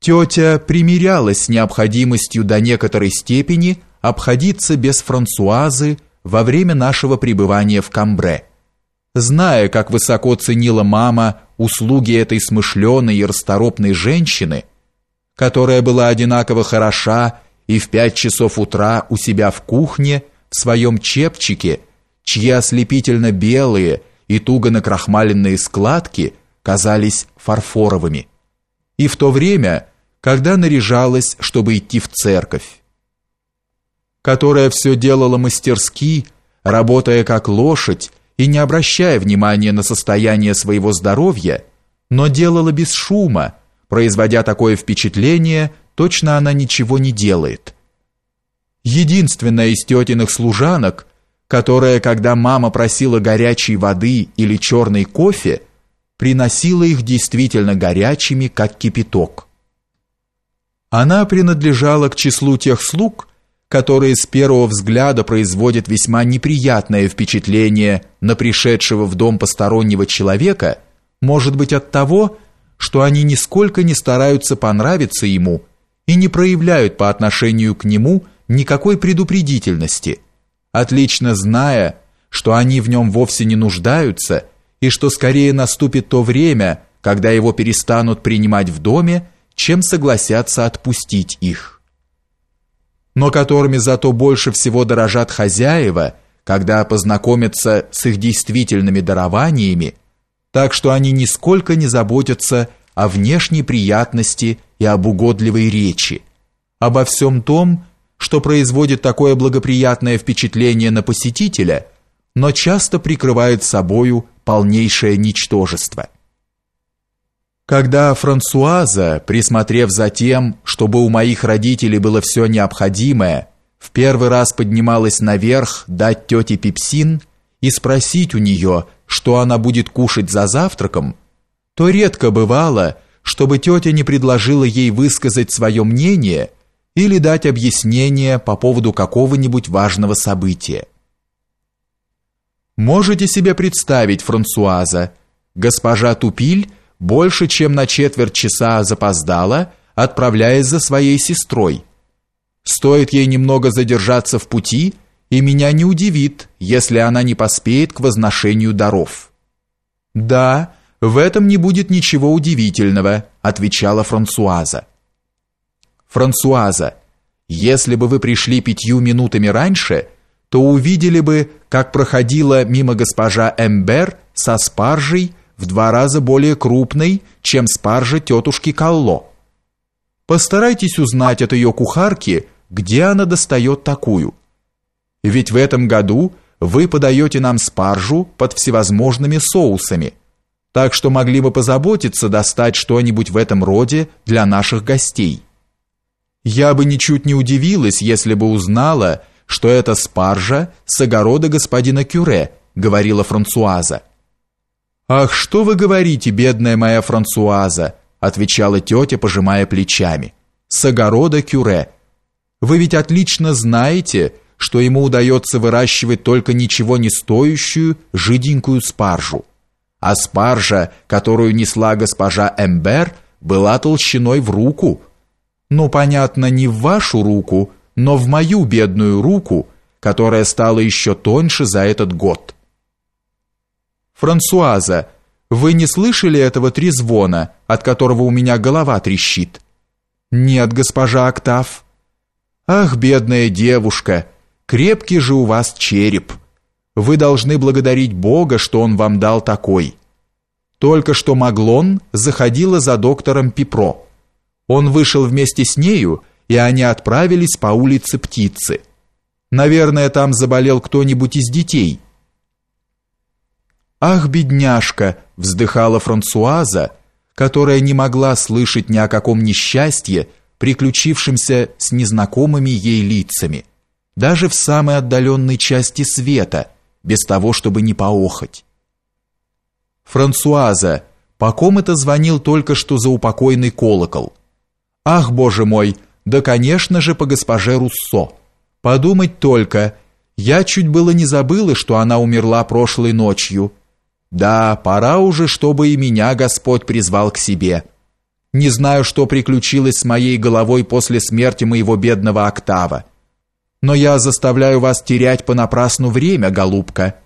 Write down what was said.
Тетя примирялась с необходимостью до некоторой степени обходиться без Франсуазы во время нашего пребывания в Камбре. Зная, как высоко ценила мама услуги этой смышленой и расторопной женщины, которая была одинаково хороша и в пять часов утра у себя в кухне в своем чепчике, чьи ослепительно белые и туго накрахмаленные складки казались фарфоровыми. И в то время когда наряжалась, чтобы идти в церковь, которая все делала мастерски, работая как лошадь и не обращая внимания на состояние своего здоровья, но делала без шума, производя такое впечатление, точно она ничего не делает. Единственная из тетиных служанок, которая, когда мама просила горячей воды или черный кофе, приносила их действительно горячими, как кипяток. Она принадлежала к числу тех слуг, которые с первого взгляда производят весьма неприятное впечатление на пришедшего в дом постороннего человека, может быть от того, что они нисколько не стараются понравиться ему и не проявляют по отношению к нему никакой предупредительности, отлично зная, что они в нем вовсе не нуждаются и что скорее наступит то время, когда его перестанут принимать в доме, чем согласятся отпустить их. Но которыми зато больше всего дорожат хозяева, когда познакомятся с их действительными дарованиями, так что они нисколько не заботятся о внешней приятности и об угодливой речи, обо всем том, что производит такое благоприятное впечатление на посетителя, но часто прикрывает собою полнейшее ничтожество. Когда Франсуаза, присмотрев за тем, чтобы у моих родителей было все необходимое, в первый раз поднималась наверх дать тете пепсин и спросить у нее, что она будет кушать за завтраком, то редко бывало, чтобы тетя не предложила ей высказать свое мнение или дать объяснение по поводу какого-нибудь важного события. Можете себе представить, Франсуаза, госпожа Тупиль больше чем на четверть часа запоздала, отправляясь за своей сестрой. Стоит ей немного задержаться в пути, и меня не удивит, если она не поспеет к возношению даров. Да, в этом не будет ничего удивительного, отвечала Франсуаза. Франсуаза, если бы вы пришли пятью минутами раньше, то увидели бы, как проходила мимо госпожа Эмбер со спаржей в два раза более крупной, чем спаржа тетушки Калло. Постарайтесь узнать от ее кухарки, где она достает такую. Ведь в этом году вы подаете нам спаржу под всевозможными соусами, так что могли бы позаботиться достать что-нибудь в этом роде для наших гостей. Я бы ничуть не удивилась, если бы узнала, что это спаржа с огорода господина Кюре, говорила Франсуаза. «Ах, что вы говорите, бедная моя Франсуаза!» отвечала тетя, пожимая плечами. «С огорода Кюре. Вы ведь отлично знаете, что ему удается выращивать только ничего не стоящую жиденькую спаржу. А спаржа, которую несла госпожа Эмбер, была толщиной в руку. Ну, понятно, не в вашу руку, но в мою бедную руку, которая стала еще тоньше за этот год». Франсуаза, вы не слышали этого трезвона, от которого у меня голова трещит? Нет, госпожа Октав. Ах, бедная девушка, крепкий же у вас череп. Вы должны благодарить Бога, что он вам дал такой. Только что Маглон заходила за доктором Пипро. Он вышел вместе с нею, и они отправились по улице Птицы. Наверное, там заболел кто-нибудь из детей. «Ах, бедняжка!» – вздыхала Франсуаза, которая не могла слышать ни о каком несчастье, приключившемся с незнакомыми ей лицами, даже в самой отдаленной части света, без того, чтобы не поохоть. «Франсуаза, по ком это звонил только что за упокойный колокол?» «Ах, боже мой, да, конечно же, по госпоже Руссо. Подумать только, я чуть было не забыла, что она умерла прошлой ночью» Да, пора уже, чтобы и меня Господь призвал к себе. Не знаю, что приключилось с моей головой после смерти моего бедного Октава. Но я заставляю вас терять понапрасну время, голубка.